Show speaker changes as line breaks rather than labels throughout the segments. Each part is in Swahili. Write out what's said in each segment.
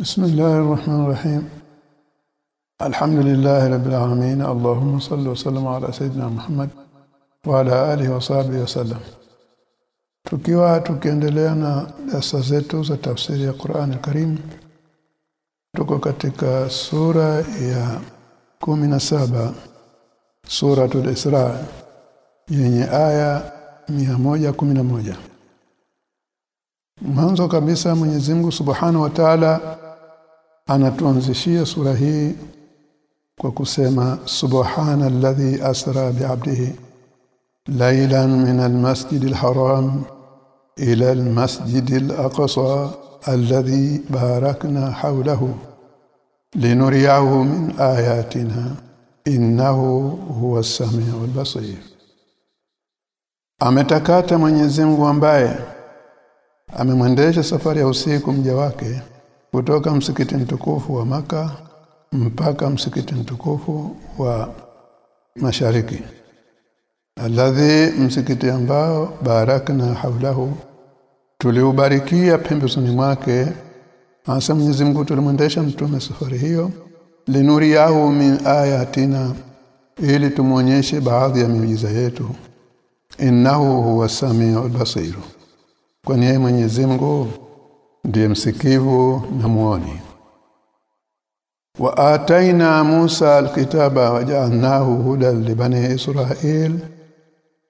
بسم الله الرحمن الرحيم الحمد لله رب العالمين اللهم صل وسلم على سيدنا محمد وعلى اله وصحبه وسلم tukiwa tukiendelea na darasa zetu za tafsiri ya Qur'an al-Karim tuko katika sura ya 17 suratul Isra yenye aya 111 Mwanzo kabisa Mwenyezi Mungu Subhanahu wa Ta'ala anatuanzishia sura hii kwa kusema subhana alladhi asra bi'abdihi laylan min almasjid alharam ila almasjid alaqsa alladhi barakna hawlahu linuriyahu min ayatina innahu huwa as-sami'u al-basir ametakata Mwenyezi Mungu ambaye amemwendesha safari ya usiku mja wake kutoka msikiti mtukufu wa maka mpaka msikiti mtukufu wa mashariki. Alladhi msikiti ambao barakna hawlahu tuliubarikia pembezoni mwake hasa Mwenyezi Mungu tulimwendesha mtume safari hiyo linuriyahu min ayatina ili tumuonyeshe baadhi ya miujiza yetu. Innahu huwa samiu basir kwani yeye Mwenyezi Mungu ndiye msikivu na muoni. Wa ataina Musa alkitaba waja'alnahu hudan li bani Israil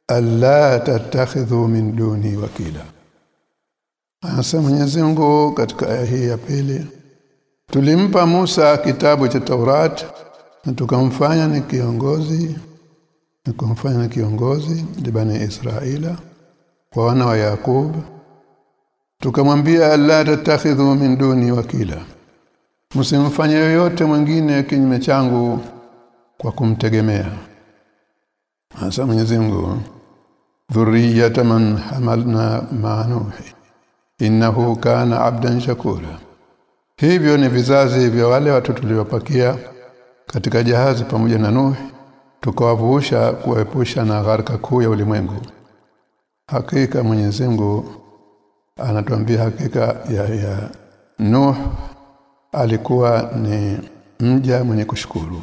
alla tattakhidhu min duni wakila. Anasema Mwenyezi Mungu katika aya hii ya pili tulimpa Musa kitabu cha Taurat na tukamfanya ni kiongozi na kumfanya ni kiongozi libani Israila kwa wana wa Yakub tukamwambia la tatakhidhu min duni wakila. Msimfanye yoyote mwingine kinyume changu kwa kumtegemea. Hasa Mwenyezi Mungu. Dhurriyata man hamalna ma'nuhi innahu kana abdan shakura. Hivyo ni vizazi vya wale watu tuliopakia katika jahazi pamoja na nuhi tukawavusha kuepusha na gharika kuu ya ulimwengu. Hakika Mwenyezi Mungu anatuambia hakika ya, ya Nuh alikuwa ni mja mwenye kushukuru.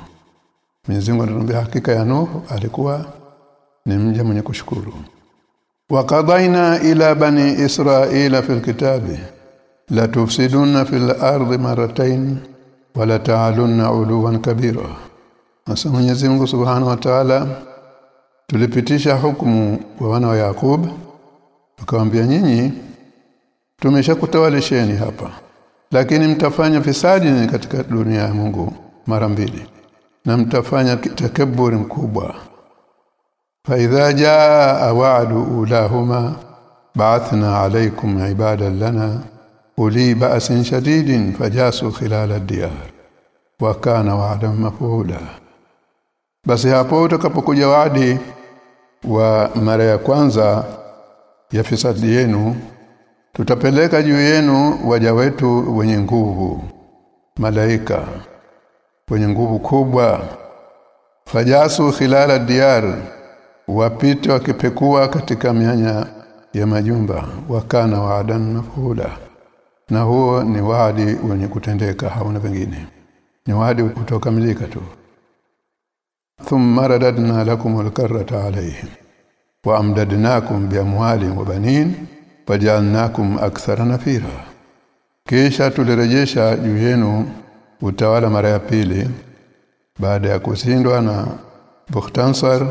Mwenyezi Mungu anatuambia hakika ya Nuh alikuwa ni mja mwenye kushukuru. Wakadaina ila bani Israila fil kitabi la tufsiduna fil ardi marratayn wa la ta'aluna uluwan kabira. Asa Mwenyezi Mungu Subhanahu wa Ta'ala tulipitisha hukumu kwa wana wa Yakub akawaambia nyinyi tumeshakutawalisheni hapa. Lakini mtafanya fisadi katika dunia ya Mungu mara mbili? Na mtafanya takaburi mkubwa. Fa idha jaa wa'du ulahuma ba'athna alaykum ibadan lana uli ba'sin shadidin fajasu khilal ad-diyar wa kana wa'dan maf'ula. Basi hapo utakapokuja wadi wa mara ya kwanza ya fisadi yenu tutapeleka juu yenu waja wetu wenye nguvu malaika wenye nguvu kubwa. Fajasu khilala diyar wapite wakipekua katika mianya ya majumba wakana waadan mafula. Na huo ni wadi wenye kutendeka hauna pengine. Ni wadi utokamilika tu. Thumma radadna lakum alkarrata alayhim wa amdadnakum biamwalin wa banin wajalnakum akthara nafira. Kisha tulirejesha juu yenu utawala mara ya pili. Baada ya kushindwa na Bukhtansar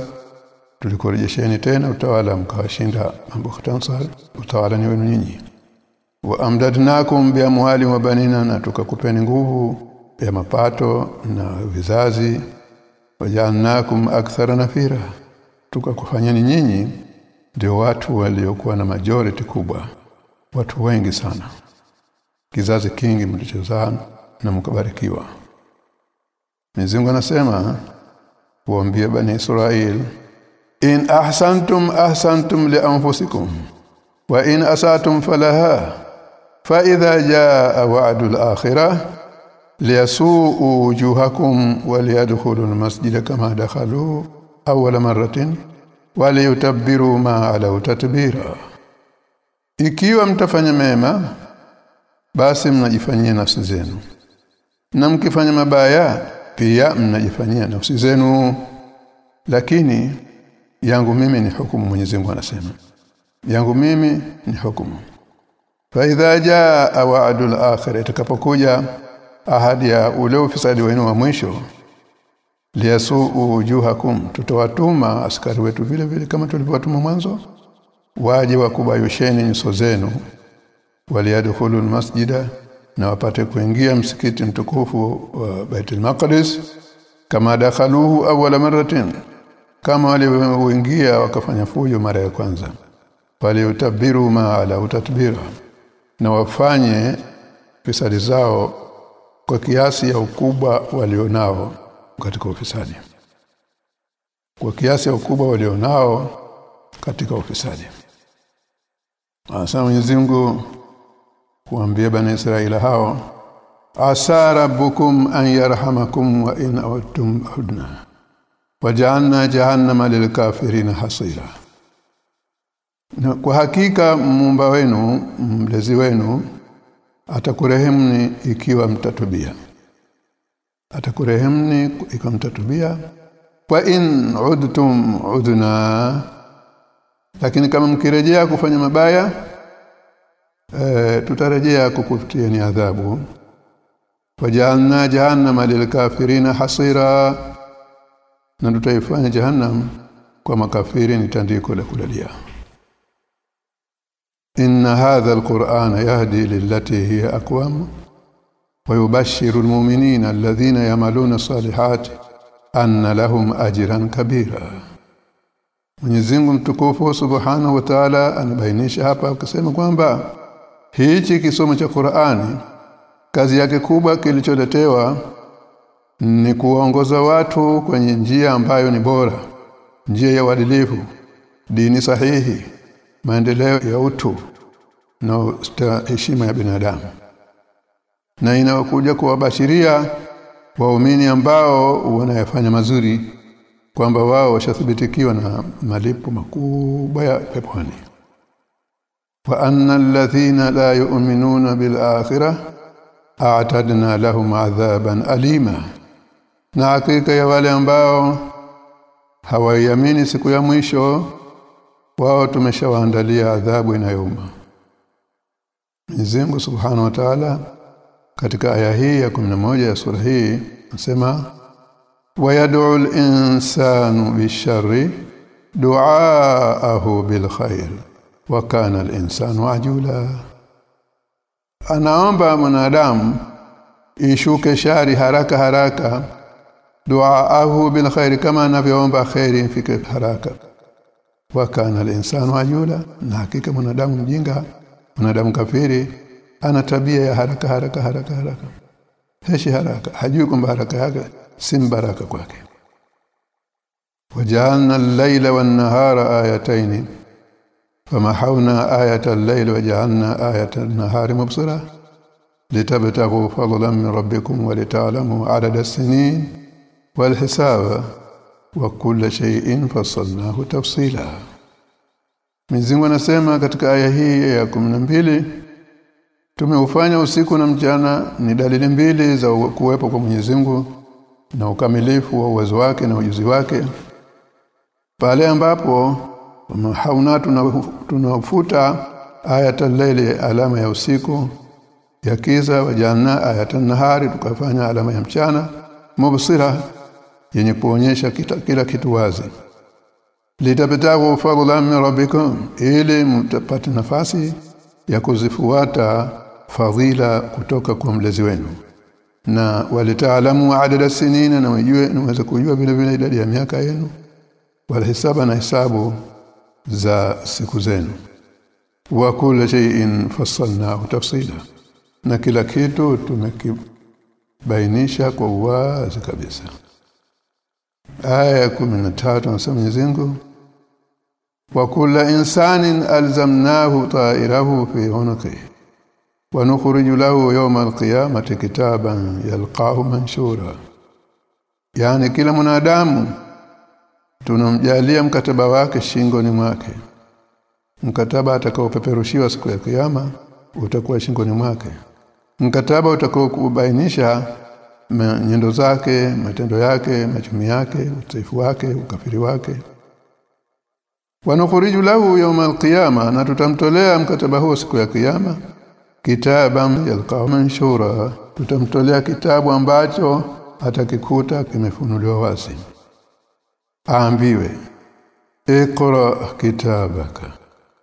tulikurejesheni tena utawala mkawashinda Bukhtansar utawala ni wenu nyinyi. Wa amdadnakum bi amwali wa banina na tukakupeni nguvu ya mapato na vizazi. Wajalnakum akthara nafira tukakufanyeni nyinyi ndio watu waliokuwa na majority kubwa. Watu wengi sana. Kizazi kingi mlichozaa na mkabarikiwa. Mwenyezi anasema kuambia bani Israel in ahsantum ahsantum li anfusikum wa in asatum falaha fa idha jaa wa'du al-akhirah liyasuu wujuhakum wa liyadkhulu al-masjida kama dakhalu awwala marratin waliyutabbiru ma ala tatbira ikiwa mtafanya mema basi mnajifanyia nafsi zenu. Na mkifanya mabaya pia mnajifanyia nafsi zenu. Lakini yangu mimi ni hukumu Mwenyezi Mungu anasema. Yangu mimi ni hukumu. Fa idha jaa wa'dul akhir itakapokuja ahadi ya ule ufisadi wenu wa mwisho liyasuu wujuhakum tutawatuma askari wetu vile vile kama tulivyowatuma mwanzo. Waje wakubayusheni nyuso zenu. Waliyadkhulu almasjida na wapate kuingia msikiti mtukufu wa Baitul Maqdis kama dakhaluhu awwala marratin. Kama walivyoingia wakafanya fujo mara ya kwanza. Utabiru ma ala utatbira. Na wafanye fisadi zao kwa kiasi ya ukubwa walionao katika ufisadi. Kwa kiasi ya ukubwa walionao katika ufisadi. Asa Mwenyezi Mungu kuambia bani israeli hao asa rabbukum an yarhamakum wa in awtum hudna waja'alna jahannama lilkafirin hasira. Na kwa hakika muumba wenu mlezi wenu atakurehemni ikiwa mtatubia atakurehemni ikamtatubia wa in udtum udna. Lakini kama mkirejea kufanya mabaya e, tutarejea kukutieni adhabu. Wajalna jahannama lilkafirina hasira. Na tutaifanya jahannam kwa makafiri ni tandiko la kulalia. Inna hadha alqur'ana yahdi lillati hiya aqwam ويبشر المؤمنين الذين يعملون الصالحات anna lahum ajran kabira Mwenyezi Mungu mtukufu Subhanahu wa Ta'ala anabainisha hapa akisema kwamba hichi kisomo cha Qur'ani kazi yake kubwa kilicholetewa ni kuwaongoza watu kwenye njia ambayo ni bora njia ya uadilifu dini sahihi maendeleo ya utu na heshima ya binadamu na inakuja kuwabashiria waumini ambao wanayafanya mazuri kwamba wao washathibitikiwa na malipo makubwa ya peponi. Wa anna alladhina la yu'minuna bil akhirah a'tadna lahum adhaban alima. Na hakika ya wale ambao hawaiamini siku ya mwisho wao tumeshawaandalia adhabu inayouma. Mwenyezi Subhanahu wa Ta'ala katika aya hii ya 11 ya sura hii nasema wayad'u al-insanu bisharri du'aahu bil khair wa kana al-insanu ajula. Anaomba mwanadamu ishuke shari haraka haraka du'aahu bil khair kama anavyoomba khairi ifike haraka. Wa kana al-insanu ajula na hakika mwanadamu mjinga mwanadamu kafiri ana tabia ya haraka haraka haraka haraka. Heshi haraka. Hajui kwamba haraka yake si baraka kwake. Waja'alna al-laila wan-nahara ayatayn. Famahawna ayata al-layl wajaalna ayata an-nahari mubsira. Litabtaghu fadlan min rabbikum wa lita'lamu 'adada as-sinin. Wal-hisaba wa kulla shay'in fassalnahu tafsila. Mizingu anasema katika aya hii ya 12 Tumeufanya usiku na mchana ni dalili mbili za kuwepo kwa Mwenyezi na ukamilifu wa uwezo wake na ujuzi wake. Pale ambapo hauna tunafuta ayatul layli alama ya usiku ya kiza wajana ayatan nahari tukafanya alama ya mchana mubsira yenye kuonyesha kita, kila kitu wazi litabtagu fadlan min rabbikum ili mtapata nafasi ya kuzifuata fadhila kutoka kwa mlezi wenu. Na walitaalamu adada sinina na wajue naweza kujua vile vile idadi ya miaka yenu wala hisaba na hisabu za siku zenu. Wa kila shay'in fassalnahu tafsila. Na kila kitu tumekibainisha kwa uwazi kabisa. Aya 13 anasema Mwenyezi Mungu wa kila insanin alzamnahu ta'irahu fi unqihi wa nukhriju lahu yawma alqiyamati kitaban yalqahu manshura. Yani kila mwanadamu tunamjalia mkataba wake shingoni mwake. Mkataba atakaopeperushiwa siku ya kiyama utakuwa shingoni mwake. Mkataba utakaokubainisha nyendo zake matendo yake machumi yake utaifu wake ukafiri wake. Wanukhriju lahu yawm alqiyama na tutamtolea mkataba huo siku ya kiyama kitaban yalqa manshura. Tutamtolea kitabu ambacho atakikuta kimefunuliwa wazi. Aambiwe ikra kitabaka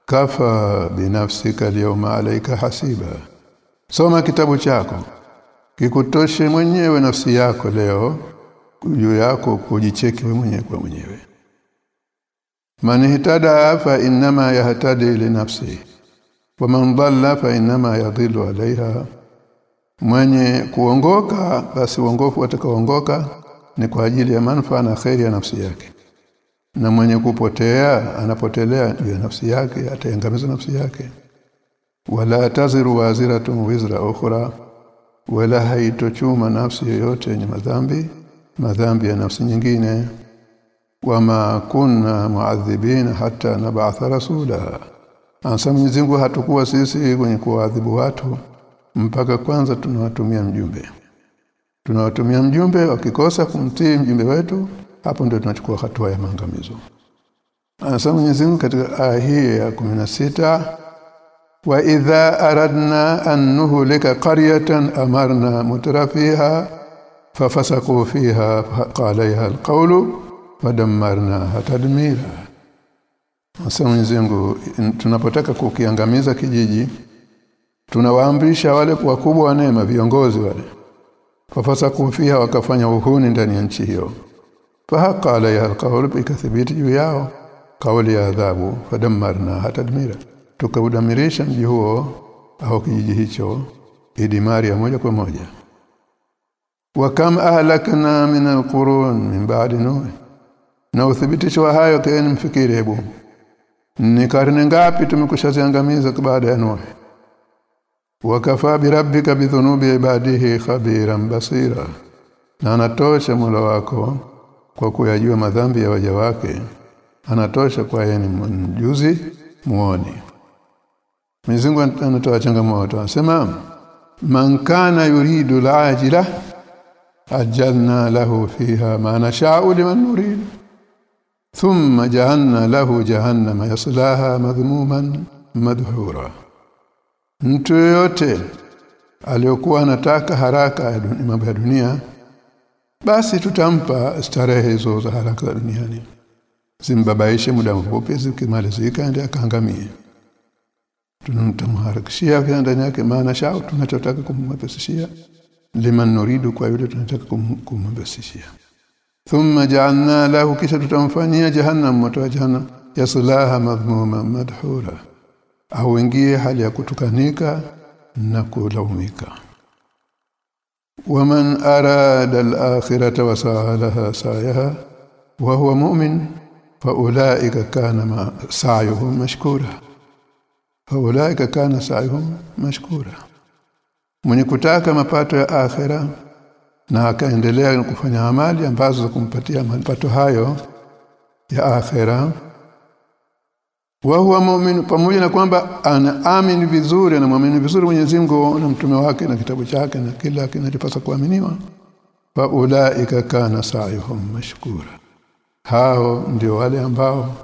kafa binafsika alyawma alayka hasiba. Soma kitabu chako. Kikutoshe mwenyewe nafsi yako leo juu yako kujicheki wewe mwenyewe kwa mwenyewe. Man hitada fa inma yahtadi li nafsi wa man dhalla fa inma yadhillu alaiha mwenye kuongoka basi uongofu atakaoongoka ni kwa ajili ya manufaa na khairi ya nafsi yake. Na mwenye kupotea anapotelea juu ya nafsi yake ataangamiza nafsi yake. Wala taziru waziratun wizra ukhra. Wala haitochuma nafsi yoyote yenye madhambi madhambi ya nafsi nyingine. Wama kunna muadhibina hata nab'atha rasula ansa Mwenyezi Mungu hatukuwa sisi kwenye kuadhibu watu mpaka kwanza tunawatumia mjumbe. Tunawatumia mjumbe wakikosa kumtii mjumbe wetu hapo ndio tunachukua hatua ya maangamizo. Anasema Mwenyezi Mungu katika aya hii ya 16 wa idha aradna an nuhlika qaryatan amarna mutrafiha fafasaku fiha qala alqawlu fadammarna tadmira Anasema Mwenyezi tunapotaka kukiangamiza kijiji tunawaamrisha wale wakubwa wa neema viongozi wale. Fafasa kufiha wakafanya uhuni ndani ya nchi hiyo. Fahaqa alaiha alqawl ikathibiti juu yao kauli ya adhabu. Fadammarna hatadmira tukaudamirisha mji huo au kijiji hicho idimari ya moja kwa moja. Wa kam ahlakna min alqurun min ba'di nuh. Na uthibitisho wa hayo kaeni mfikiri hebu ni karne ngapi tumekushaziangamiza baada ya nuh wakafa birabbika bidhunubi ibadihi khabiran basira. Na anatosha Mola wako kwa kuyajua madhambi ya waja wake. Anatosha kwa yeye mjuzi muone Mwenyezi anatoa changamoto anasema man kana yuridu al-ajila ajalna lahu fiha ma nasha'u liman nurid thumma jaanna lahu jahannama yaslaha madhmuman madhura mtu yote aliyokuwa anataka haraka ya mambo ya dunia basi tutampa starehe hizo za haraka za duniani. Zimbabaishe muda mfupi zikimalizika ndiye akaangamie. Tunamharakishia ndani yake maana shao tunachotaka kumwepesishia liman nuridu kwa yule tunataka kumwepesishia thumma ja'alna lahu kisha tutamfanyia jahannam moto wa jahannam yaslaha madhmuma madhura. Au ingie hali ya kutukanika na kulaumika. Waman arada al-akhirata wa sa'alaha sa'yaha wa huwa mu'min fa ulaika kana ma sa'yuhum mashkura. Fa ulaika kana sa'yuhum mashkura. Mwenye kutaka mapato ya akhira na akaendelea kufanya amali ambazo za kumpatia mapato hayo ya akhera. Wa huwa mu'min pamoja na kwamba anaamini vizuri na muamini vizuri Mwenyezi Mungu na mtume wake na kitabu chake na kila kinachopaswa kuaminiwa fa ulaika kana sa'yuhum mashkura. Hao ndio wale ambao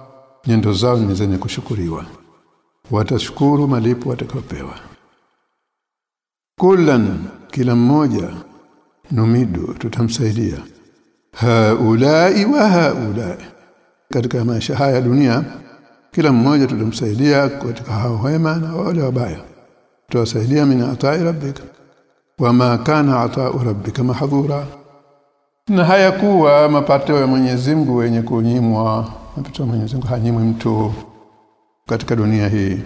nyendo zao ni zenye kushukuriwa. Watashukuru malipo watakayopewa. Kullan kila mmoja numidu tutamsaidia. Haulai wa haulai. Katika maisha haya dunia kila mmoja tutamsaidia katika hao wema na wale wabaya. Tuwasaidia min atai rabbika wama kana atau rabbika mahdhura. Na hayakuwa mapato ya Mwenyezi Mungu yenye kunyimwa. Mapato ya Mwenyezi Mungu hanyimwi mtu katika dunia hii.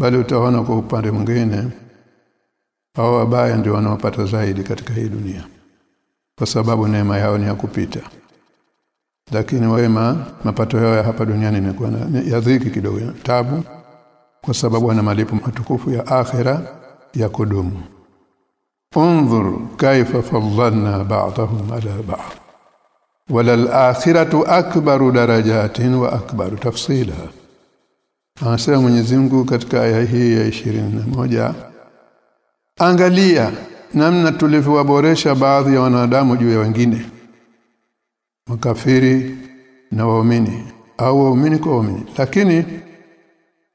Bali utaona kwa upande mwingine hao wabaya ndio wanaopata zaidi katika hii dunia. Kwa sababu neema yao ni ya kupita. Lakini wema mapato yao ya hapa duniani imekuwa ya dhiki kidogo, tabu kwa sababu ana malipo matukufu ya akhira ya kudumu. Unzur kaifa faddalna ba'dahum ala ba'd. Wala akhiratu akbaru darajatin wa akbaru tafsila. Anasema Mwenyezi Mungu katika aya hii ya 21 angalia namna tulivyowaboresha baadhi ya wanadamu juu ya wengine. Makafiri na waumini au waumini kwa waumini. Lakini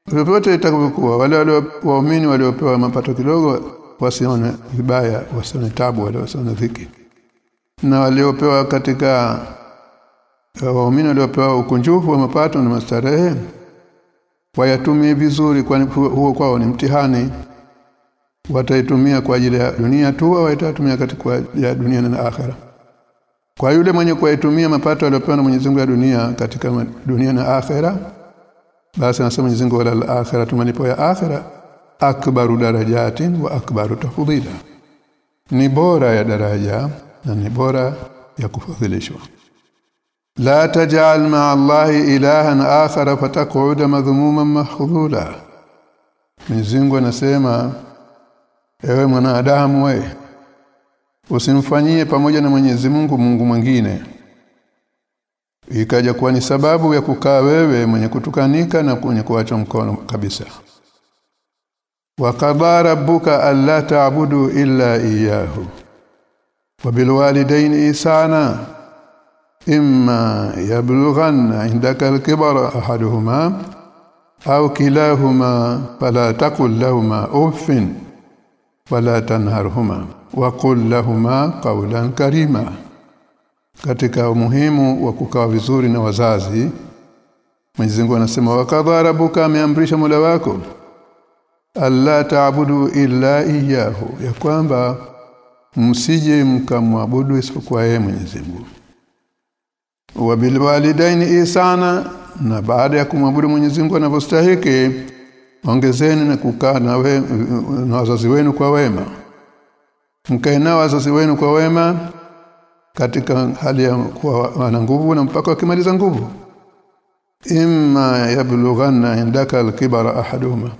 vyovyote itakavyokuwa wale wale waumini waliopewa mapato kidogo wasione vibaya wasione tabu wale wasione dhiki. Na waliopewa katika waumini waliopewa ukunjufu wa mapato na mastarehe wayatumie vizuri kwani huo kwao ni mtihani wataitumia kwa ajili ya dunia tu au wataitumia katika ya dunia na akhera? Kwa yule mwenye kuitumia mapato aliyopewa na Mwenyezi Mungu ya dunia katika dunia na akhera basi anasema Mwenyezi Mungu wala akhera tumalipo ya akhera akbaru darajatin wa akbaru tafdila. Ni bora ya daraja na ni bora ya kufadhilishwa. La taj'al ma'a Allahi ilahan akhara fatakuda madhmuman mahdhula Mwenyezi Mungu anasema ewe mwanadamu wewe usimfanyie pamoja na Mwenyezi Mungu Mungu mwingine ikaja kuwa ni sababu ya kukaa wewe mwenye kutukanika na kwenye kuacha mkono kabisa وقضى ربك الا تعبدوا الا اياه وبالوالدين احسانا اما يبلغن عندك الكبر احدهما او كلاهما فلا تقل لهما اف wala tanharhuma waqul lahuma qawlan karima. Katika umuhimu wa kukaa vizuri na wazazi Mwenyezi Mungu anasema wakadha rabbuka ameamrisha Mola wako alla taabudu illa iyyahu. Ya kwamba msije mkamwabudu isipokuwa yeye Mwenyezi Mungu. Wa bil walidaini na baada ya kumwabudu Mwenyezi Mungu anavyostahili ongezeni na kukaa na, we, na wazazi wenu kwa wema. Mkae na wazazi wenu kwa wema katika hali ya kuwa wana nguvu na mpaka wakimaliza nguvu. Imma yablughanna indaka alkibara ahaduma.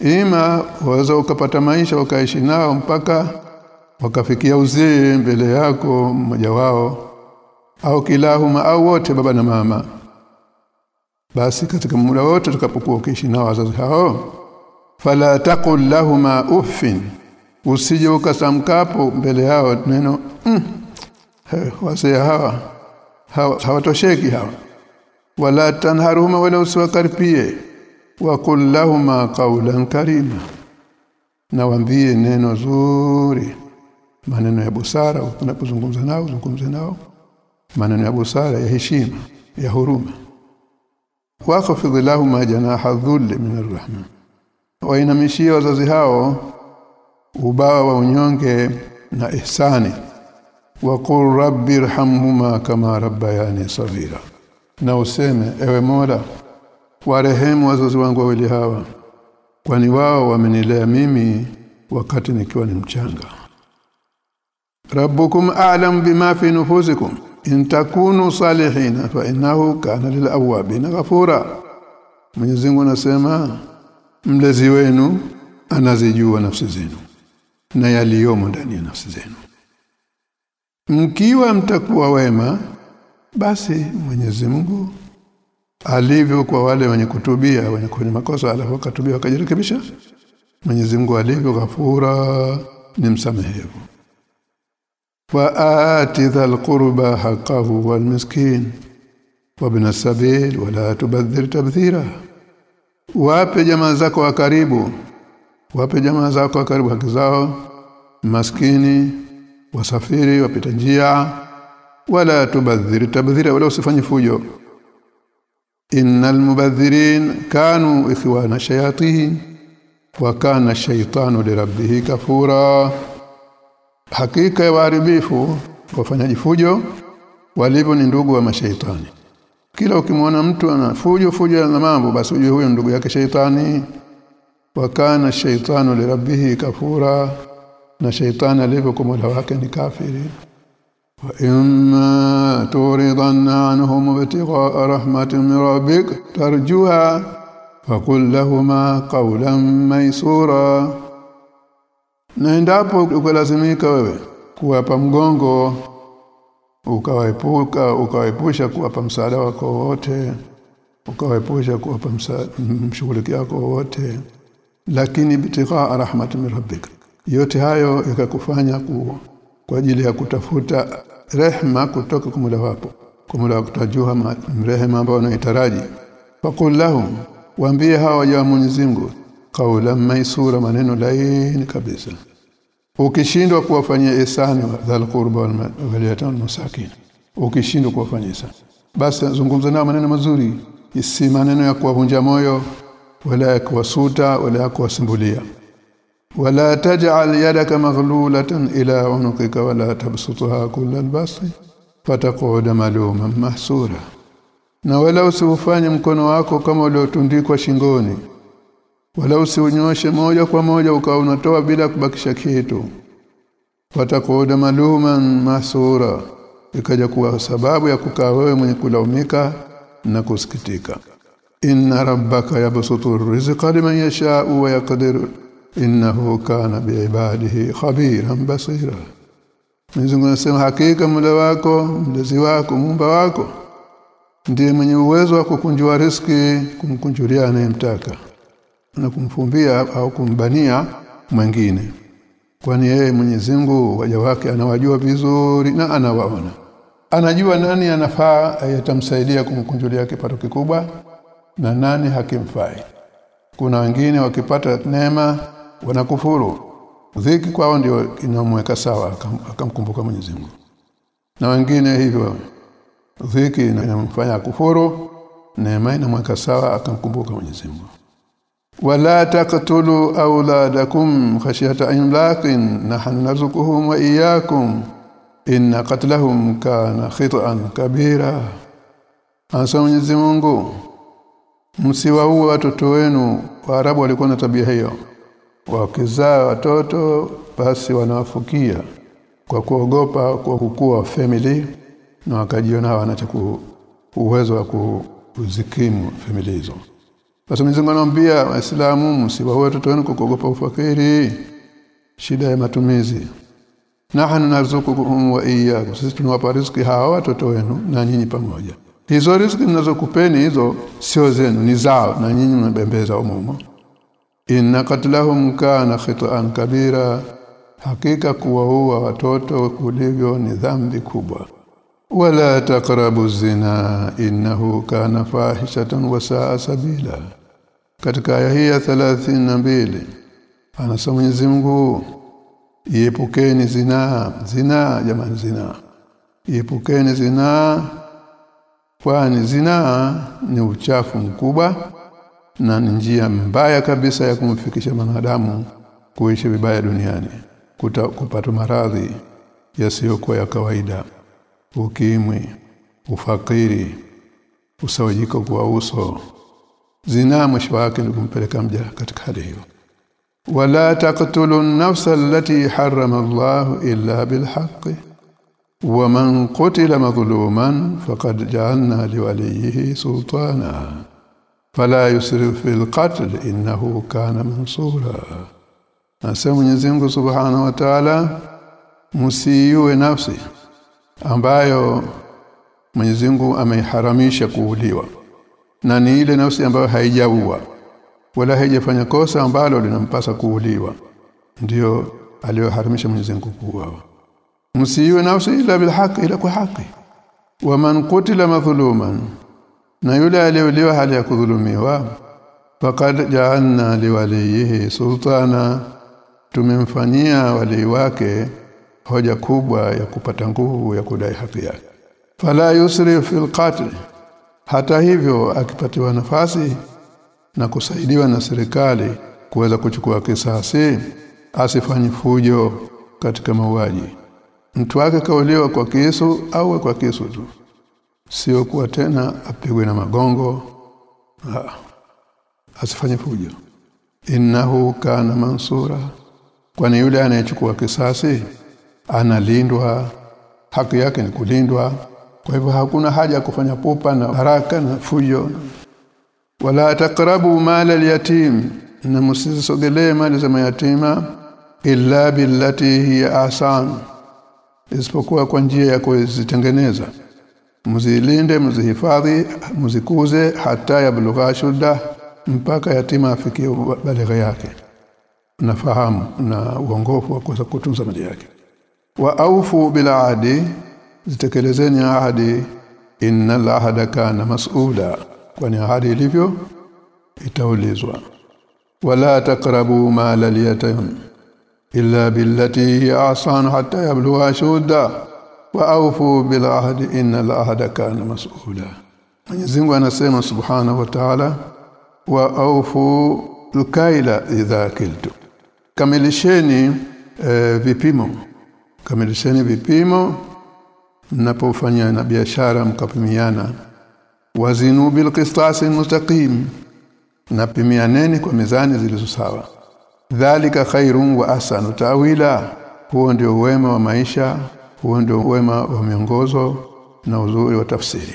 Ima waweza ukapata maisha ukaishi nao mpaka wakafikia uzee mbele yako mmoja wao au kilahuma au wote baba na mama basi katika muda wote tukapokuwa ukiishi na wazazi hao fala taqul lahuma uffin usije ukasamkapo mbele yao neno mm, wazee hawa hawatosheki hawa. Hawa wala tanharuma wala usiwakaripie. Wa kullahuma qawlan karima. Na waambie neno zuri maneno ya busara unapozungumza nao zungumze nao. Maneno ya busara ya heshima ya huruma waqfid lahum janaha dhull min arrahman. Wainamishia wazazi hao ubawa wa unyonge na ihsani. Wa qul rabbi irhamhuma kama rabbayani saghira. Na useme ewe mola warehemu wazazi wangu wawili hawa kwani wao wamenilea mimi wakati nikiwa ni mchanga. Rabbukum a'lam bima fi nufusikum in takunu salihin fa innahu kana lil awabin ghafura Mwenyezi Mungu anasema mlezi wenu anazijua nafsi zenu na yaliyomo ndani ya nafsi zenu. Mkiwa mtakuwa wema basi Mwenyezi Mungu alivyo kwa wale wenye kutubia wenye kufanya makosa alafu katubia wakajirekebisha. Mwenyezi Mungu alivyo ghafura ni msamehevu wa ذا القربى حقه والمسكين وابن السبيل ولا تبذر تبذيرا wape jamaa zako wa karibu. Wape jamaa zako wa karibu haki zao. Maskini wasafiri wapita njia. Wala tubadhir tabdhira wala usifanye fujo. Innal mubadhirin kanu ikhwana shayatin wa kana shaytanu lirabbih kafura hakika ya waharibifu wafanyaji fujo walivyo ni ndugu wa mashaitani kila ukimwona mtu ana fujo fujo na mambo basi ujue huyo ndugu yake shaitani wa kana shaytanu lirabbih kafura na shaitani alivyo kwa mola wake ni kafiri وإما تورضن عنهم ابتغاء رحمة من ربك ترجوها فقل لهما قولا ميسورا na endapo ukalazimika wewe kuwapa mgongo ukawaepuka ukawaepusha kuwapa msaada wako wote ukawaepusha kuwapa mshughuliki wako wote lakini bitiqa rahmat min rabbika yote hayo yakakufanya ku, kwa ajili ya kutafuta rehma kutoka kwa Mola wako kwa Mola wako tajua rehema ambayo unaitaraji. Faqul lahum waambie hawa wa Mwenyezi Mungu qawlan maisura maneno laini kabisa. Ukishindwa kuwafanyia ihsani dhal qurba wal yatam masakin. Ukishindwa kuwafanyia ihsani. Basi zungumza nao maneno mazuri. Si maneno ya kuwavunja moyo wala ya kuwasuta wala ya kuwasimbulia wala taj'al yadaka maghlulatan ila unuqika wala tabsutha kull albasi fataquda maluman mahsura. Na wala usifanye mkono wako kama uliotundikwa shingoni wala usiunyoshe moja kwa moja ukawa unatoa bila kubakisha kitu. Watakuoda maluman masura. Ikaja kuwa sababu ya kukaa wewe mwenye kulaumika na kusikitika. Inna rabbaka yabsutu rizqa liman yasha'u wa yaqdir innahu kana biibadihi khabiran basira. Mwenyezi anasema hakika mula wako mlezi wako mumba wako ndiye mwenye uwezo wa kukunjua riski kumkunjulia anayemtaka na kumfumbia au kumbania mwingine. Kwani yeye Mwenyezi Mungu waja wake anawajua vizuri na anawaona. Anajua nani anafaa ayatamsaidia kumkunjulia kipato kikubwa na nani hakimfai. Kuna wengine wakipata neema wanakufuru. Dhiki kwao ndio inamweka sawa akamkumbuka Mwenyezi Mungu. Na wengine hivyo dhiki inamfanya kufuru neema inamweka sawa akamkumbuka Mwenyezi Mungu wala auladakum khashyata imlaqin nahnu narzuquhum wa iyyakum inna qatlahum kana khit'an kabira asa Mwenyezi Mungu msiwaue watoto wenu. Waarabu walikuwa na tabia hiyo. Wakizaa watoto basi wanawafukia kwa kuogopa kwa kukua family na wakajiona hawana uwezo wa kuzikimu family hizo basi Mwenyezi Mungu anamwambia waislamu msiwaue watoto wenu kwa kuogopa ufakiri shida ya matumizi. Nahnu narzukukum wa iyyakum. Sisi tunawapa riziki hawa watoto wenu na nyinyi pamoja. Hizo riziki ninazokupeni hizo sio zenu ni zao na nyinyi mnabembeza umumo inna qatlahum kana khita'an kabira. Hakika kuwaua watoto kulivyo ni dhambi kubwa. Wala taqrabu zina innahu kana fahishatan wa saa sabila katika aya hii ya 32 anasema Mwenyezi Mungu iepukeni zina zina jamani zina. Iepukeni zina kwani zina ni uchafu mkubwa na ni njia mbaya kabisa ya kumfikisha mwanadamu kuishi vibaya duniani Kuta, kupata maradhi yasiyokuwa ya kawaida ukimwi ufakiri usawajiko kwa uso zina mwisho wake ni kumpeleka mja katika hali hiyo wala taqtulu an-nafsa allati harrama Allah illa bilhaqqi ومن قتل مظلوما فقد جعلنا لوليه سلطانا فلا يسرف في القتل انه كان منصورا Nasema Mwenyezi Mungu Subhanahu wa Ta'ala msiiue nafsi ambayo Mwenyezi Mungu ameiharamisha kuuliwa na ni ile nafsi ambayo haijaua wala haijafanya kosa ambalo linampasa kuuliwa. Ndiyo aliyoharamisha Mwenyezi Mungu kuuawa msiiwe nafsi ila bilhaq ila kwa haki wa man qutila madhuluman na yule aliyeuliwa hali ya kudhulumiwa faqad ja'alna liwalihi sultana. Tumemfanyia wali wake hoja kubwa ya kupata nguvu ya kudai haki yake. Fala yusri fil qatl hata hivyo akipatiwa nafasi na kusaidiwa na serikali kuweza kuchukua kisasi asifanye fujo katika mauaji. Mtu wake kauliwa kwa kisu au kwa kisu tu. Sio kuwa tena apigwe na magongo. Ha. asifanye fujo. Innahu kana mansura. Kwani yule anayechukua kisasi analindwa haki yake ni kulindwa kwa hivyo hakuna haja ya kufanya pupa na haraka na fujo. Wala taqrabu mala al-yatim. Na msisogelee mali za mayatima. Illa billati hiya asan isipokuwa kwa njia ya kuzitengeneza. Mzilinde mzihifadhi muzikuze hata yablugha shudda. Mpaka yatima afikie baligha yake. Nafahamu na uongofu wa kuweza kutunza mali yake. Wa aufu bila ahdi zitekelezeni ahadi. Innal ahada kana mas'ula. Kwani ahadi ilivyo? Itaulizwa. Wala taqrabu mala al-yatim illa billati hiya ahsan hatta yablugha ashudda wa awfu bil ahdi innal ahda kana mas'ula. Mwenyezi Mungu anasema subhanahu wa ta'ala wa awfu al-kaila idha kiltu. Kamilisheni e, vipimo. Kamilisheni vipimo mnapofanya na biashara mkapimiana. Wazinu bil qistasi mustaqim napimianeni kwa mizani zilizo sawa. Dhalika khairun wa ahsanu ta'wila huo ndio wema wa maisha huo ndio wema wa miongozo na uzuri wa tafsiri.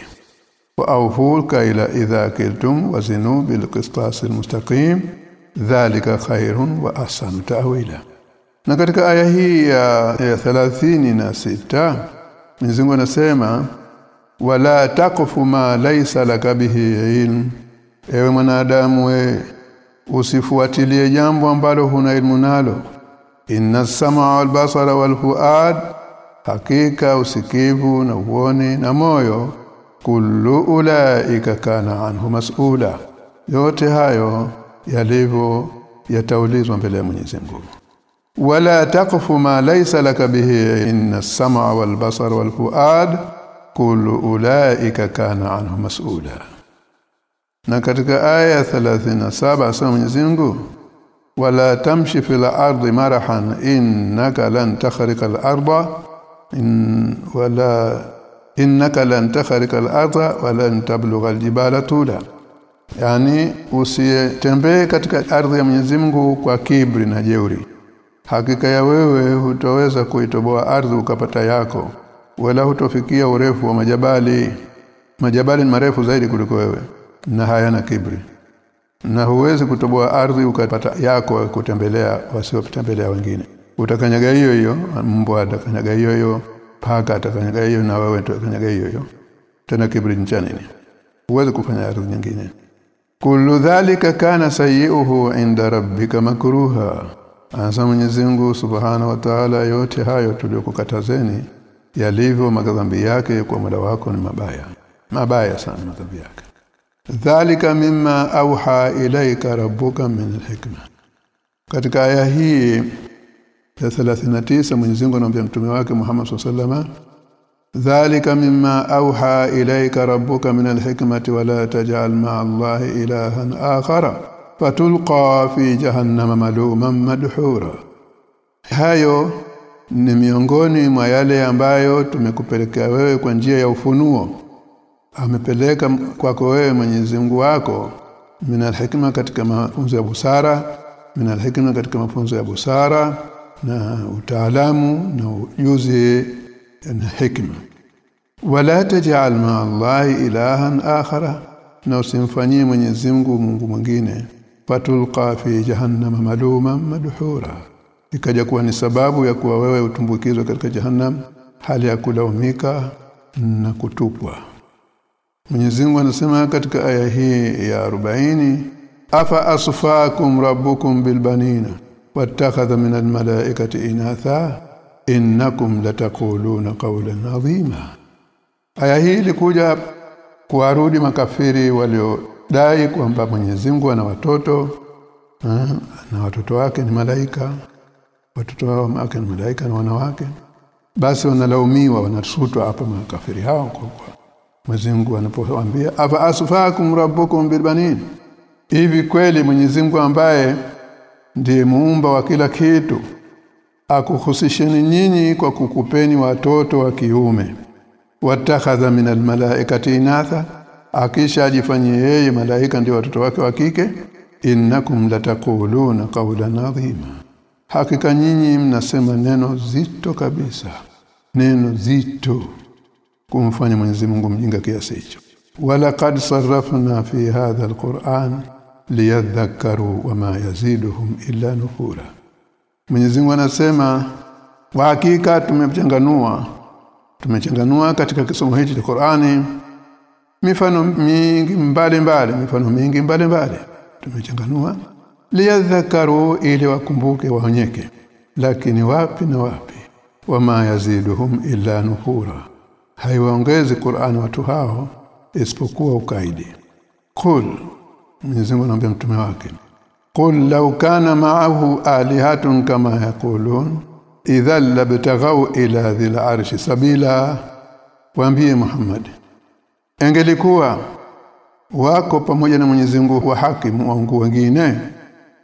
Wa awful kaila idha kiltum wazinu bil qistasi mustaqim dhalika khairun wa ahsanu ta'wila. Na katika aya hii ya, ya 36 Mwenyezi anasema wala takufu ma laysa lakabihi ilm. Ewe mwanadamu we usifuatilie jambo ambalo huna ilmu nalo. Inna samaa wal basara wal fuad hakika usikivu na uone na moyo kullu ulaika kana anhu mas'ula. Yote hayo yalivyo yataulizwa mbele ya Mwenyezi Mungu wala taqfu ma laysa laka bihi inna as-sam'a wal basara wal fuad kullu ulaika kana anhu mas'ula na katika aya 37 asema Mwenyezi Mungu wala tamshi fil ardi marahan innaka lan takhriqa al arda in wala innaka lan takhriqa al arda wala tablugha al jibala tula yani usitembee katika ardhi ya Mwenyezi Mungu kwa kibri na jeuri hakika ya wewe hutoweza kuitoboa ardhi ukapata yako wala hutofikia urefu wa majabali. Majabali ni marefu zaidi kuliko wewe na hayana kibri. Na huwezi kutoboa ardhi ukapata yako kutembelea wasiotembelea wengine. Utakanyaga hiyo hiyo mbwa atakanyaga hiyo hiyo paka atakanyaga hiyo na wewe utakanyaga hiyo hiyo. Tena kibri cha nini? Huwezi kufanya ardhi nyingine. Kullu dhalika kana sayi'uhu inda rabbika makruha Asa Mwenyezi Mungu Subhanahu wa Ta'ala yote hayo tuliyokukatazeni yalivyo madhambi yake kwa muda wako ni mabaya. Mabaya sana madhambi yake. Dhalika mimma auha ilaika rabbuka min alhikma. Katika aya hii ya 39 Mwenyezi Mungu anamwambia mtume wake Muhammad SAW dhalika mimma auha ilaika rabbuka min alhikmati wala taj'al ma'a Allahi ilahan akhara fatulqa fi jahannama maluman madhura hayo ni miongoni mwa yale ambayo tumekupelekea wewe kwa njia ya ufunuo. Amepeleka kwako wewe Mwenyezi Mungu wako minal hikma katika mafunzo ya busara minal hikma katika mafunzo ya busara na utaalamu na ujuzi na hikma. Wala taj'al ma Allah ilahan akhara na usimfanyie Mwenyezi Mungu Mungu mwingine fatulqa fi jahannam maluma madhura. Ikaja kuwa ni sababu ya kuwa wewe utumbukizwe katika jahannam hali ya kulaumika na kutupwa. Mwenyezi Mungu anasema katika aya hii ya 40 afa asfakum rabbukum bilbanina wattakhadha min almalaikati inatha innakum lataquluna qawlan adhima. Aya hii ilikuja kuwarudi makafiri waliodai kwamba Mwenyezi Mungu ana watoto na watoto wake ni malaika watoto wao wake ni malaika na wanawake. Basi wanalaumiwa wanasutwa hapa makafiri hao kwa kwa Mwenyezi Mungu anapowaambia afa asfakum rabbukum bilbanin hivi kweli Mwenyezi Mungu ambaye ndiye muumba wa kila kitu akuhusisheni nyinyi kwa kukupeni watoto wa kiume. Watakhadha min almalaikati inatha akisha ajifanyie yeye malaika ndio watoto wake wa kike. Innakum latakuluna qawlan adhima. Hakika nyinyi mnasema neno zito kabisa. Neno zito. Kumfanya Mwenyezi Mungu mjinga kiasi hicho. Wala qad sarrafna fi hadha alquran liyadhakkaru wama yaziduhum illa nufura. Mwenyezi Mungu anasema wa hakika tumechanganua. Tumechanganua katika kisomo hichi cha Qur'ani mifano mingi mbali mbali mifano mingi mbali mbali. Tumechanganua. Liyadhakaru ili wakumbuke waonyeke. Lakini wapi na wapi? Wama yaziduhum illa nufura haiwaongezi Qur'an watu hao isipokuwa ukaidi. Qul Mwenyezi Mungu mtume wake. Qul law kana ma'ahu alihatun kama yaqulun idhal labtaghaw ila dhil arshi sabila. Waambie Muhammad engelikuwa wako pamoja na Mwenyezi Mungu wa haki Mungu wengine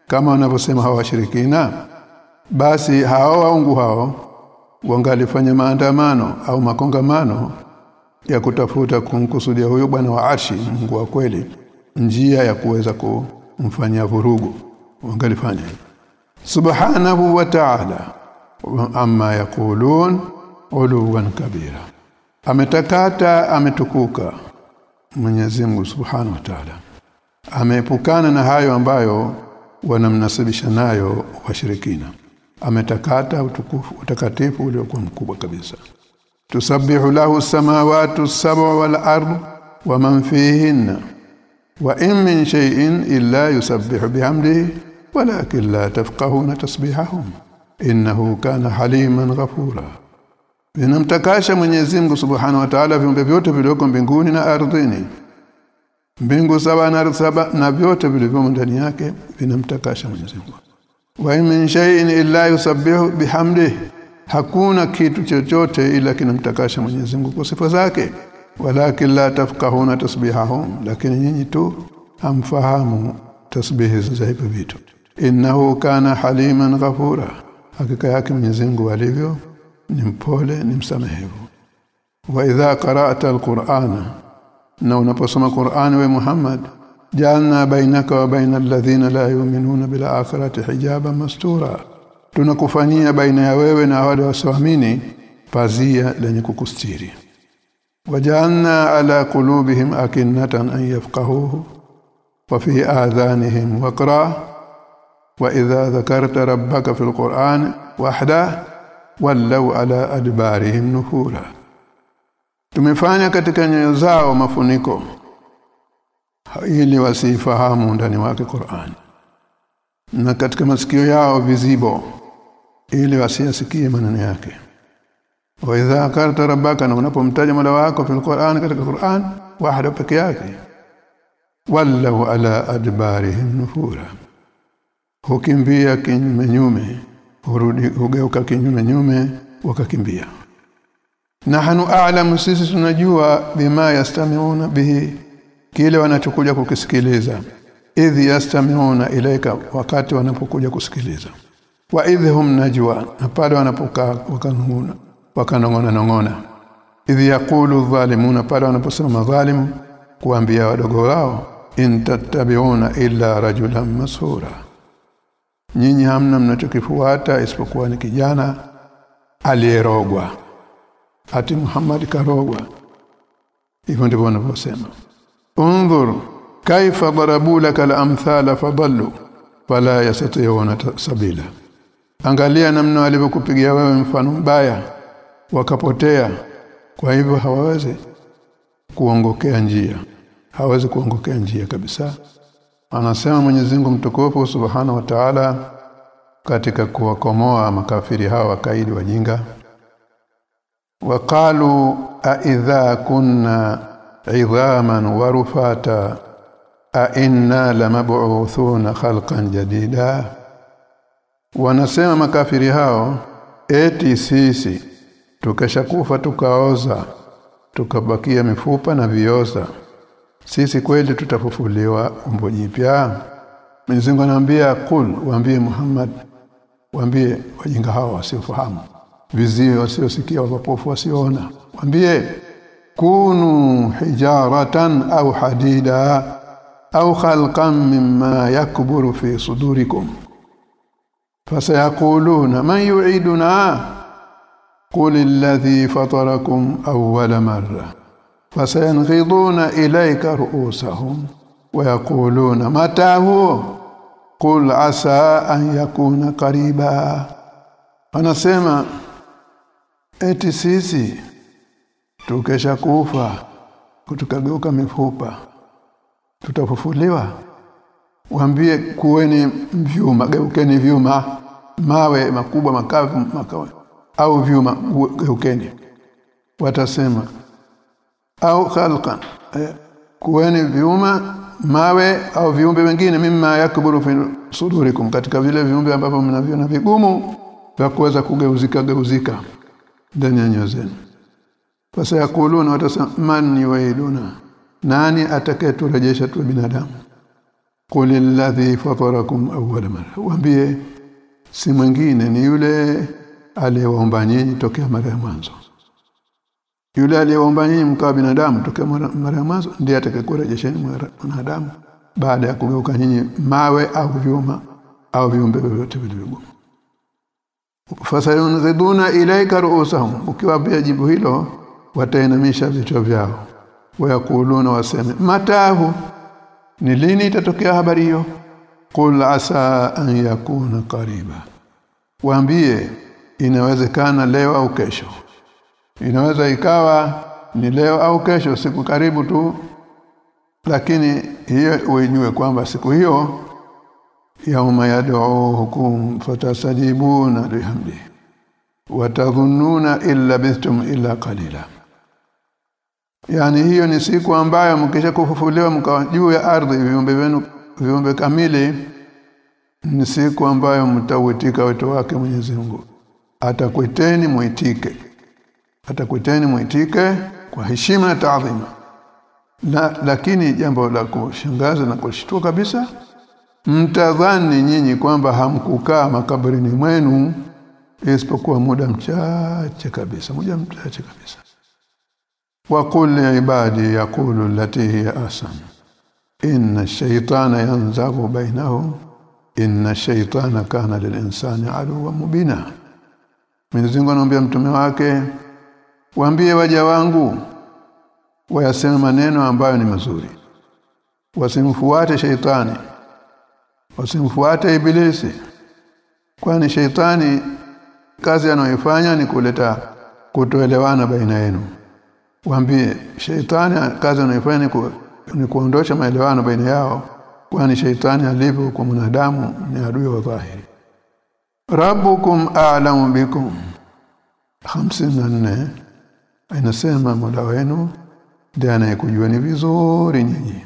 kama wanavyosema hawa washirikina basi hao waungu hao wangalifanya maandamano au makongamano ya kutafuta kumkusudia huyo bwana wa arshi Mungu wa kweli njia ya kuweza kumfanyia vurugu. Wangalifanya. Subhanahu wa ta'ala amma yaqulun uluwan kabira ametakata ametukuka. Mwenyezi Mungu Subhanahu wa Ta'ala. Ameepukana na hayo ambayo wanamnasibisha nayo washirikina. Ametakata utukufu utakatifu uliokuwa mkubwa kabisa. Tusabbihu lahu samawati sab'a wal ardu wa man fihinna. Wa in min shay'in illa yusabbihu bihamdihi walakin la tafqahuna tasbihahum. Innahu kana haliman ghafura vinamtakasha Mwenyezi Mungu Subhanahu wa Ta'ala viumbe vyote vilivyoko mbinguni na ardhini. Mbingu saba na ardhi saba na vyote vilivyomo ndani yake vinamtakasha Mwenyezi Mungu. Wa min shay'in illa yusabbihu bihamdihi hakuna kitu chochote ila kinamtakasha Mwenyezi Mungu kwa sifa zake. Walakin la tafqahuna tasbihahum lakini nyinyi tu hamfahamu tasbihi za hivyo vitu. Innahu kana haliman ghafura. Hakika yake Mwenyezi Mungu alivyo ni mpole ni msamehevu. Wa idha qara'ta alqur'ana na unaposoma Qur'an we Muhammad jalna bainaka wa baina alladhina la yu'minuna bil akhirati hijaba mastura. Tunakufanyia baina ya wewe na wale wasioamini pazia lenye kukustiri. Wajalna ala qulubihim akinnatan an yafqahuhu wa fi adhanihim waqra wa idha dhakarta rabbaka fil qur'an wahda wallau ala adbarihim nuhura tumefanya katika nyoyo zao mafuniko ili wasifahamu ndani wake Qur'an. Na katika masikio yao vizibo ili wasiyasikie maneno yake. Wa idha karta rabbaka na unapomtaja mola wako fil Qur'an katika Qur'an wahda peke yake. Wallau ala adbarihim nuhura hukimbia kinyume nyume hurudi hugeuka kinyume nyume wakakimbia. Nahnu a'lamu sisi tunajua bima yastami'una bihi kile wanachokuja kukisikiliza. Idhi yastami'una ilaika wakati wanapokuja kusikiliza. Wa idhi hum najwa na pale wanapokaa wakanunguna wakanongona nongona. Idhi yaqulu dhalimuna pale wanaposema madhalimu kuambia wadogo wao in tattabi'una illa rajulan masura nyinyi hamna mnachokifuata isipokuwa ni kijana aliyerogwa. Ati Muhammad karogwa. Hivyo ndivyo wanavyosema. Unzur kaifa darabu laka al-amthala fadallu fala yastati'una sabila. Angalia namna walivyokupigia wewe mfano mbaya wakapotea. Kwa hivyo hawawezi kuongokea njia. Hawawezi kuongokea njia kabisa anasema Mwenyezi Mungu mtukufu Subhanahu wa Ta'ala katika kuwakomoa makafiri hawa wakaidi wajinga. Waqalu a idha kunna idhaman wa rufata a inna lamab'uthuna khalqan jadida. Wanasema makafiri hao eti sisi tukashakufa tukaoza tukabakia mifupa na vioza sisi kweli tutafufuliwa umbo jipya? Mwenyezi Mungu anaambia kul waambie Muhammad waambie wajinga hao wasiofahamu viziwi wasiosikia wapofu wasioona. Waambie kunu hijaratan au hadida au khalqan mimma yakburu fi sudurikum fasayaquluna man yu'iduna. Qul alladhi fatarakum awwala marra fasayanghiduna ilayka ru'usahum wa yaquluna mata huo qul asa an yakuna qariba anasema eti sisi tukesha kufa kutukageuka mifupa tutafufuliwa. Waambie kuweni vyuma geukeni vyuma mawe makubwa makavu makawe au vyuma geukeni. Watasema au khalqan. Eh, kuweni viuma mawe au viumbe wengine mimma yakburu fi sudurikum katika vile viumbe ambavyo mnaviona vigumu vya kuweza kugeuzika geuzika ndani ya nyoyo zenu. Fasayakuluna watasema man yuwaiduna nani atakayeturejesha tu binadamu? Qul alladhi fatarakum awwal marra. Waambie si mwingine ni yule aliyewaomba nyinyi tokea mara ya mwanzo yule aliyeomba nyinyi mkawa binadamu tokea mara ya mwanzo ndiye atakayekurejesheni mwanadamu. Baada ya kugeuka nyinyi mawe au vyuma au viumbe vyote vilivyogumu. Fasayunziduna ilaika ruusahum. Ukiwapia jibu hilo watainamisha vichwa vyao. Wayakuluna waseme matahu ni lini itatokea habari hiyo? Qul asa an yakuna qariba. Waambie inawezekana leo au kesho inaweza ikawa ni leo au kesho siku karibu tu lakini hiyo uijue kwamba siku hiyo yauma yad'uukum fatasajibuna bihamdi watadhunnuna illa bistum illa qalila. Yani hiyo ni siku ambayo mkisha kufufuliwa mkawa juu ya ardhi viumbe wenu viumbe kamili ni siku ambayo mtawitika wito wake Mwenyezi Mungu. Atakweteni muitike atakweteni mwitike kwa heshima na taadhima. La, lakini jambo la kushangaza na kushtua kabisa mtadhani nyinyi kwamba hamkukaa makaburini mwenu isipokuwa muda mchache kabisa muda mchache kabisa. Wa kulli ibadi yaqulu lati hiya asan inna ash-shaytana yanzagu bainahum. Inna ash-shaytana kana lil-insani aduwwan mubina. Mwenyezi Mungu anamwambia mtume wake waambie waja wangu wayasema maneno ambayo ni mazuri. Wasimfuate sheitani wasimfuate ibilisi. Kwani sheitani kazi anayoifanya ni kuleta kutoelewana baina yenu. Waambie sheitani kazi anayoifanya ni, ku, ni kuondosha maelewano baina yao. Kwani sheitani alivyo kwa mwanadamu ni adui wa dhahiri. Rabbukum a'lamu bikum. 54 inasema mola wenu ndiye anayekujuani vizuri nyinyi.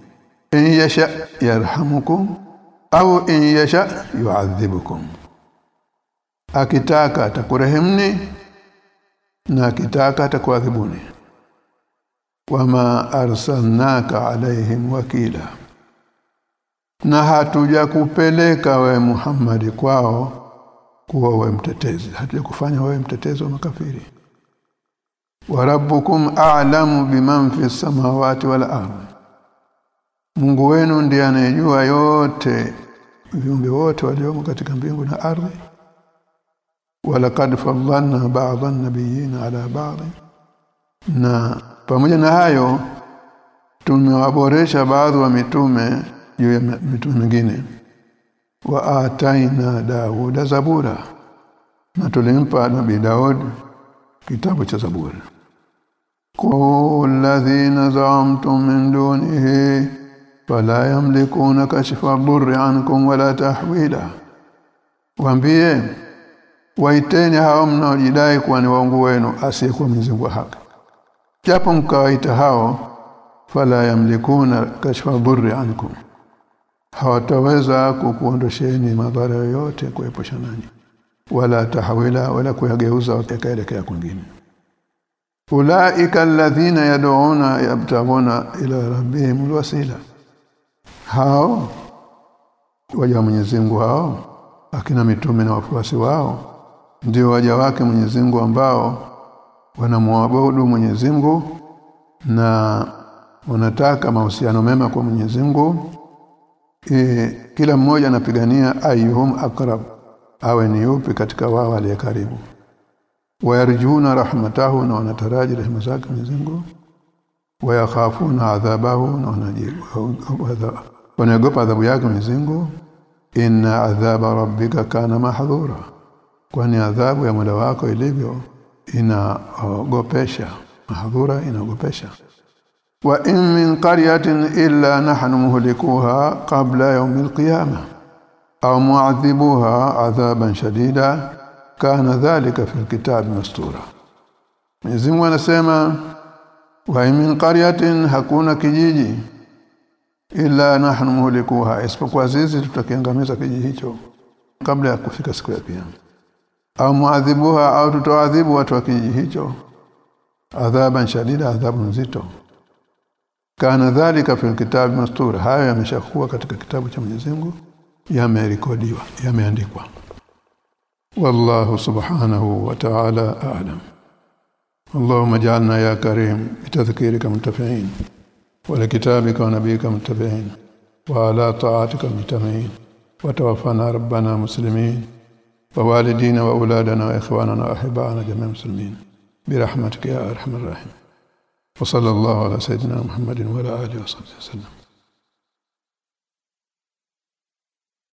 In yasha yarhamukum au in yasha yu'adhibukum. Akitaka atakurehemni na akitaka atakuadhibuni. Wama arsalnaka alaihim wakila. Na hatuja kupeleka we Muhammad kwao kuwa we mtetezi. Hatuja kufanya wewe mtetezi wa makafiri wa rabbukum a'lamu biman fi samawati wal ardh Mungu wenu ndiye anayejua yote viumbe wote waliomo katika mbingu na ardhi. Walaqad faddalna ba'dhan nabiyyin ala ba'd. Na pamoja na hayo tumewaboresha baadhi wa mitume juu ya mitume mingine. Wa ataina Dauda zabura. Na tulimpa nabii Daud kitabu cha zabura qul ladhina za'amtum min dunihi fala yamlikuna kashfa dhurri ankum wala tahwila. Waambie waiteni hao mnaojidai kuwa ni waungu wenu asiyekuwa Mwenyezi wa haki. Japo mkawaita hao fala yamlikuna kashfa dhurri ankum. Hawataweza kukuondosheni madhara yoyote kuepusha nanyi. Wala tahwila wala kuyageuza yakaelekea kwingine ulaika alladhina yad'una yabtaguna ila rabbihim alwasila. Hao waja Mwenyezi Mungu hao akina mitume na wafuasi wao ndio waja wake Mwenyezi Mungu ambao wanamwabudu Mwenyezi Mungu na wanataka mahusiano mema kwa Mwenyezi Mungu. E, kila mmoja anapigania ayuhum akrab awe ni yupi katika wao aliye karibu wayarjuna rahmatahu na wanataraji rehema zake Mwenyezi wayakhafuna adhabahu na wanaogopa adhabu yake Mwenyezi Mungu. Inna adhaba rabbika kana mahdhura. Kwani adhabu ya Mola wako ilivyo inaogopesha mahdhura inaogopesha. Wa in min qaryatin illa nahnu muhlikuha qabla yawm alqiyamah au mu'adhibuha adhaban shadida kana dhalika fil kitabi mastura. Mwenyezi Mungu anasema wa min qaryatin hakuna kijiji illa nahnu muhlikuha. Isipokuwa sisi tutakiangamiza kijiji hicho kabla ya kufika siku ya kiyama. Au muadhibuha au tutaadhibu watu wa kijiji hicho. Adhaban shadida adhabu nzito. Kana dhalika fil kitab mastura. Hayo yameshakuwa katika kitabu cha Mwenyezi Mungu yamerekodiwa yameandikwa subhanahu wa ta'ala a'lam اللهم اجعلنا يا كريم بتذكيرك منتفعين ولكتابك ونبيك متبعين وعلى طاعتك مجتمعين وتوفنا ربنا مسلمين ووالدينا وأولادنا وإخواننا وأحبائنا جميع المسلمين. برحمتك يا أرحم الراحمين. وصلى الله على سيدنا محمد وعلى آله وصحبه وسلم.